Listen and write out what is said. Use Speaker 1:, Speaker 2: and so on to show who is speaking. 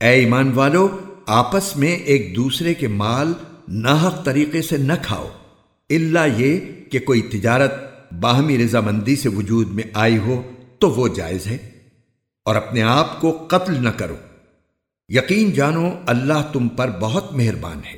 Speaker 1: اے ایمان والو، آپس میں ایک دوسرے کے مال ناحق طریقے سے نہ کھاؤ۔ اللہ یہ کہ کوئی تجارت باہمی رضامندی سے وجود میں آئی ہو تو وہ جائز ہے۔ اور اپنے آپ کو قتل نہ کرو۔ یقین جانو، اللہ تم پر بہت مہربان ہے۔